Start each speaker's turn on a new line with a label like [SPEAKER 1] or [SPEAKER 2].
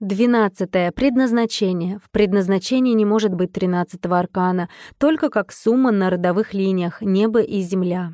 [SPEAKER 1] Двенадцатое. Предназначение. В предназначении не может быть тринадцатого аркана, только как сумма на родовых линиях небо и земля.